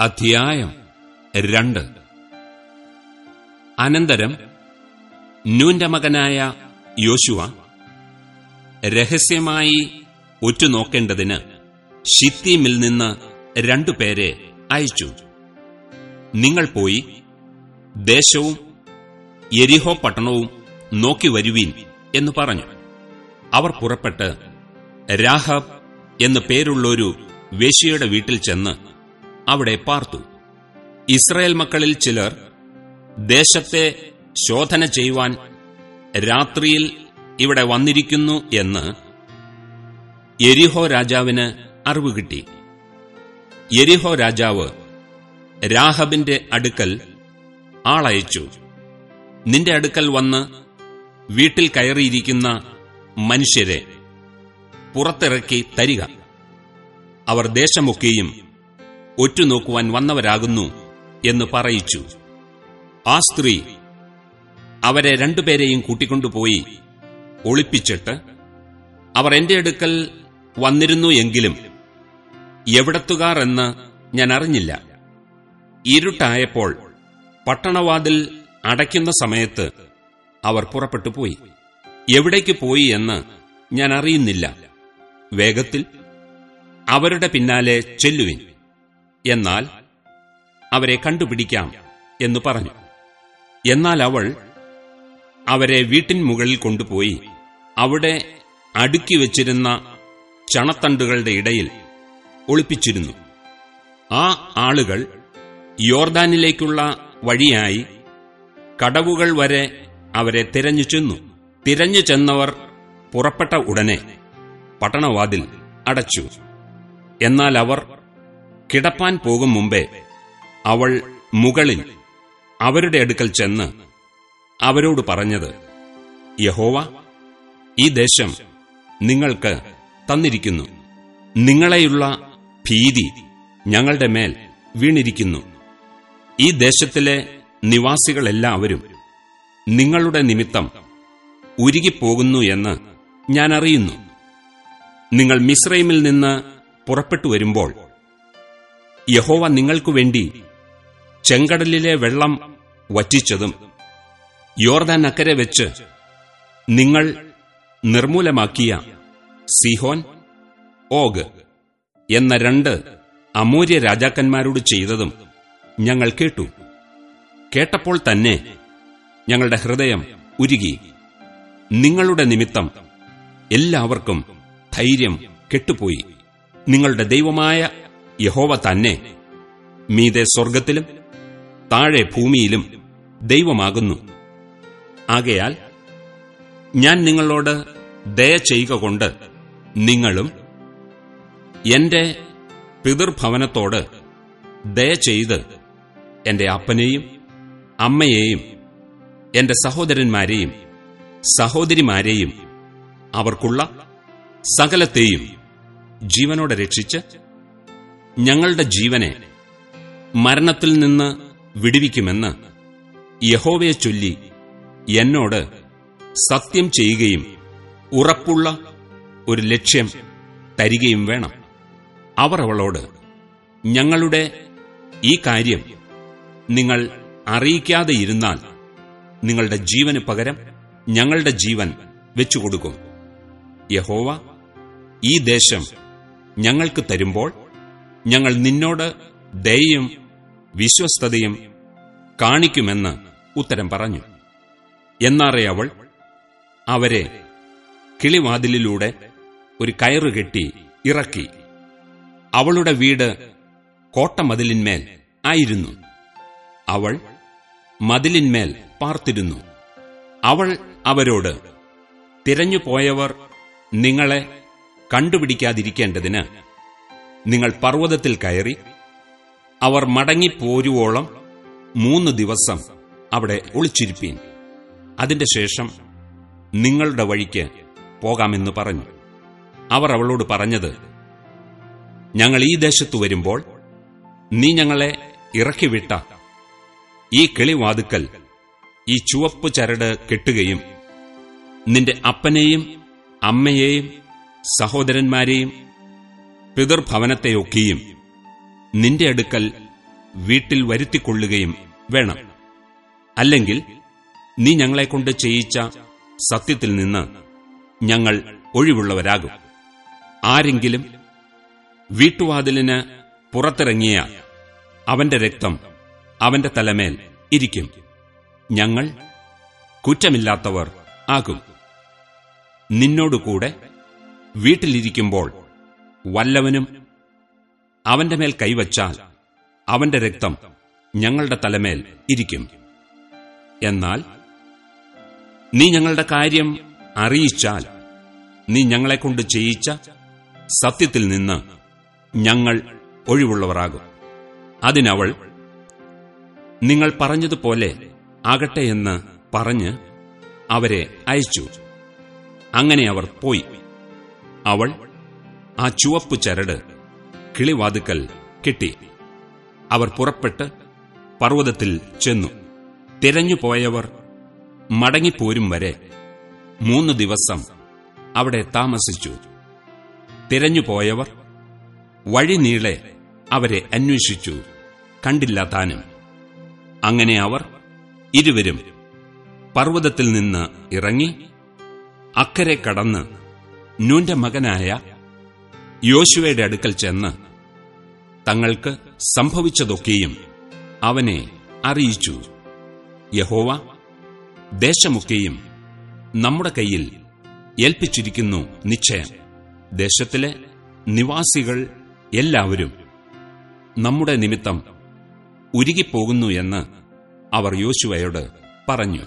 അധ്യായം രണ്ട്. അനന്തരം നൂന്റെ മകനായ യോശുവ രഹസ്യമായി ഒറ്റുനോക്കേണ്ടതിന് ഷിത്തീമിൽ നിന്ന് രണ്ടുപേരെ അയച്ചു. നിങ്ങൾ പോയി ദേശവും എരിഹോ പട്ടണവും നോക്കി വരുവീൻ എന്ന് പറഞ്ഞു. അവർ പുറപ്പെട്ട് രാഹബ് എന്നു പേരുള്ളൊരു വേശിയുടെ വീട്ടിൽ ചെന്ന് അവിടെ പാർത്തു. ഇസ്രായേൽ മക്കളിൽ ചിലർ ദേശത്തെ ശോധന ചെയ്യുവാൻ രാത്രിയിൽ ഇവിടെ വന്നിരിക്കുന്നു എന്ന് എരിഹോ രാജാവിന് അറിവ് കിട്ടി. എരിഹോ രാജാവ് രാഹബിന്റെ അടുക്കൽ ആളയച്ചു. നിന്റെ അടുക്കൽ വന്ന് വീട്ടിൽ കയറിയിരിക്കുന്ന മനുഷ്യരെ പുറത്തിറക്കി തരിക. അവർ ദേശമൊക്കെയും ഒറ്റുനോക്കുവാൻ വന്നവരാകുന്നു എന്ന് പറയിച്ചു. ആ സ്ത്രീ അവരെ രണ്ടുപേരെയും കൂട്ടിക്കൊണ്ടുപോയി ഒളിപ്പിച്ചിട്ട് അവർ എന്റെ അടുക്കൽ വന്നിരുന്നു എങ്കിലും എവിടത്തുകാർ എന്ന് ഞാൻ അറിഞ്ഞില്ല. ഇരുട്ടായപ്പോൾ പട്ടണവാതിൽ അടയ്ക്കുന്ന സമയത്ത് അവർ പുറപ്പെട്ടു പോയി. എവിടേക്ക് പോയി എന്ന് ഞാൻ അറിയുന്നില്ല. വേഗത്തിൽ അവരുടെ പിന്നാലെ ചെല്ലുവിൻ. എന്നാൽ അവരെ കണ്ടുപിടിക്കാം എന്ന് പറഞ്ഞു. എന്നാൽ അവൾ അവരെ വീട്ടിൻ മുകളിൽ കൊണ്ടുപോയി അവിടെ അടുക്കി വച്ചിരുന്ന ചണത്തണ്ടുകളുടെ ഇടയിൽ ഒളിപ്പിച്ചിരുന്നു. ആ ആളുകൾ യോർദാനിലേക്കുള്ള വഴിയായി കടവുകൾ വരെ അവരെ തിരഞ്ഞു ചെന്നു. തിരഞ്ഞു ചെന്നവർ പുറപ്പെട്ട ഉടനെ പട്ടണവാതിൽ അടച്ചു. എന്നാൽ അവർ കിടപ്പാൻ പോകും മുമ്പേ അവൾ മുകളിൽ അവരുടെ അടുക്കൽ ചെന്ന് അവരോട് പറഞ്ഞത് യഹോവ ഈ ദേശം നിങ്ങൾക്ക് തന്നിരിക്കുന്നു. നിങ്ങളെയുള്ള ഭീതി ഞങ്ങളുടെ മേൽ വീണിരിക്കുന്നു. ഈ ദേശത്തിലെ നിവാസികളെല്ലാവരും നിങ്ങളുടെ നിമിത്തം ഉരുകിപ്പോകുന്നു എന്ന് ഞാൻ അറിയുന്നു. നിങ്ങൾ മിശ്രൈമിൽ നിന്ന് പുറപ്പെട്ടു വരുമ്പോൾ യഹോവ നിങ്ങൾക്കു വേണ്ടി ചെങ്കടലിലെ വെള്ളം വറ്റിച്ചതും യോർദാൻ അക്കരെ വെച്ച് നിങ്ങൾ നിർമൂലമാക്കിയ സിഹോൻ ഓഗ് എന്ന രണ്ട് അമൂര്യ രാജാക്കന്മാരോട് ചെയ്തതും ഞങ്ങൾ കേട്ടു. കേട്ടപ്പോൾ തന്നെ ഞങ്ങളുടെ ഹൃദയം ഉരുകി. നിങ്ങളുടെ നിമിത്തം എല്ലാവർക്കും ധൈര്യം കെട്ടുപോയി. നിങ്ങളുടെ ദൈവമായ യഹോവ തന്നെ മീതെ സ്വർഗത്തിലും താഴെ ഭൂമിയിലും ദൈവമാകുന്നു. ആകയാൽ ഞാൻ നിങ്ങളോട് ദയ ചെയ്യുക കൊണ്ട് നിങ്ങളും എന്റെ പിതൃഭവനത്തോട് ദയ ചെയ്ത് എന്റെ അപ്പനെയും അമ്മയെയും എന്റെ സഹോദരന്മാരെയും സഹോദരിമാരെയും അവർക്കുള്ള സകലത്തെയും ജീവനോടെ രക്ഷിച്ച് ഞങ്ങളുടെ ജീവനെ മരണത്തിൽ നിന്ന് വിടുവിക്കുമെന്ന് യഹോവയെ ചൊല്ലി എന്നോട് സത്യം ചെയ്യുകയും ഉറപ്പുള്ള ഒരു ലക്ഷ്യം തരികയും വേണം. അവർ അവളോട് ഞങ്ങളുടെ ഈ കാര്യം നിങ്ങൾ അറിയിക്കാതെ ഇരുന്നാൽ നിങ്ങളുടെ ജീവന് പകരം ഞങ്ങളുടെ ജീവൻ വെച്ചുകൊടുക്കും. യഹോവ ഈ ദേശം ഞങ്ങൾക്ക് തരുമ്പോൾ ഞങ്ങൾ നിന്നോട് ദയയും വിശ്വസ്തതയും കാണിക്കുമെന്ന് ഉത്തരം പറഞ്ഞു. എന്നാറേ അവൾ അവരെ കിളിവാതിലിലൂടെ ഒരു കയറ് കെട്ടി ഇറക്കി. അവളുടെ വീട് കോട്ടമതിലിന്മേൽ ആയിരുന്നു. അവൾ മതിലിന്മേൽ പാർത്തിരുന്നു. അവൾ അവരോട് തിരഞ്ഞുപോയവർ നിങ്ങളെ കണ്ടുപിടിക്കാതിരിക്കേണ്ടതിന് നിങ്ങൾ പർവതത്തിൽ കയറി അവർ മടങ്ങിപ്പോരുവോളം മൂന്ന് ദിവസം അവിടെ ഒളിച്ചിരിപ്പീൻ. അതിന്റെ ശേഷം നിങ്ങളുടെ വഴിക്ക് പോകാമെന്ന് പറഞ്ഞു. അവർ അവളോട് പറഞ്ഞത് ഞങ്ങൾ ഈ ദേശത്തു വരുമ്പോൾ നീ ഞങ്ങളെ ഇറക്കിവിട്ട ഈ കിളിവാതുക്കൽ ഈ ചുവപ്പ് ചരട് കെട്ടുകയും നിന്റെ അപ്പനെയും അമ്മയെയും സഹോദരന്മാരെയും പിതൃഭവനത്തെയൊക്കെയും നിന്റെ അടുക്കൽ വീട്ടിൽ വരുത്തിക്കൊള്ളുകയും വേണം. അല്ലെങ്കിൽ നീ ഞങ്ങളെക്കൊണ്ട് ചെയ്യിച്ച സത്യത്തിൽ നിന്ന് ഞങ്ങൾ ഒഴിവുള്ളവരാകും. ആരെങ്കിലും വീട്ടുവാതിലിന് പുറത്തിറങ്ങിയ അവന്റെ രക്തം അവന്റെ തലമേൽ ഇരിക്കും. ഞങ്ങൾ കുറ്റമില്ലാത്തവർ ആകും. നിന്നോടുകൂടെ വീട്ടിലിരിക്കുമ്പോൾ വല്ലവനും അവന്റെ മേൽ കൈവച്ചാൽ അവന്റെ രക്തം ഞങ്ങളുടെ തലമേൽ ഇരിക്കും. എന്നാൽ നീ ഞങ്ങളുടെ കാര്യം അറിയിച്ചാൽ നീ ഞങ്ങളെക്കൊണ്ട് ചെയ്യിച്ച സത്യത്തിൽ നിന്ന് ഞങ്ങൾ ഒഴിവുള്ളവരാകും. അതിനവൾ നിങ്ങൾ പറഞ്ഞതുപോലെ ആകട്ടെ എന്ന് പറഞ്ഞ് അവരെ അയച്ചു. അങ്ങനെ അവർ പോയി. അവൾ ആ ചുവപ്പ് ചരട് കിളിവാതുക്കൽ കിട്ടി. അവർ പുറപ്പെട്ട് പർവതത്തിൽ ചെന്നു. തിരഞ്ഞുപോയവർ മടങ്ങിപ്പോരും വരെ മൂന്ന് ദിവസം അവിടെ താമസിച്ചു. തിരഞ്ഞുപോയവർ വഴിനീളെ അവരെ അന്വേഷിച്ചു. കണ്ടില്ല താനും. അങ്ങനെ അവർ ഇരുവരും പർവതത്തിൽ നിന്ന് ഇറങ്ങി അക്കരെ കടന്ന് നൂന്റെ മകനായ യോശുവയുടെ അടുക്കൽ ചെന്ന് തങ്ങൾക്ക് സംഭവിച്ചതൊക്കെയും അവനെ അറിയിച്ചു. യഹോവ ദേശമൊക്കെയും നമ്മുടെ കയ്യിൽ ഏൽപ്പിച്ചിരിക്കുന്നു നിശ്ചയം. ദേശത്തിലെ നിവാസികൾ എല്ലാവരും നമ്മുടെ നിമിത്തം ഉരുകിപ്പോകുന്നു എന്ന് അവർ യോശുവയോട് പറഞ്ഞു.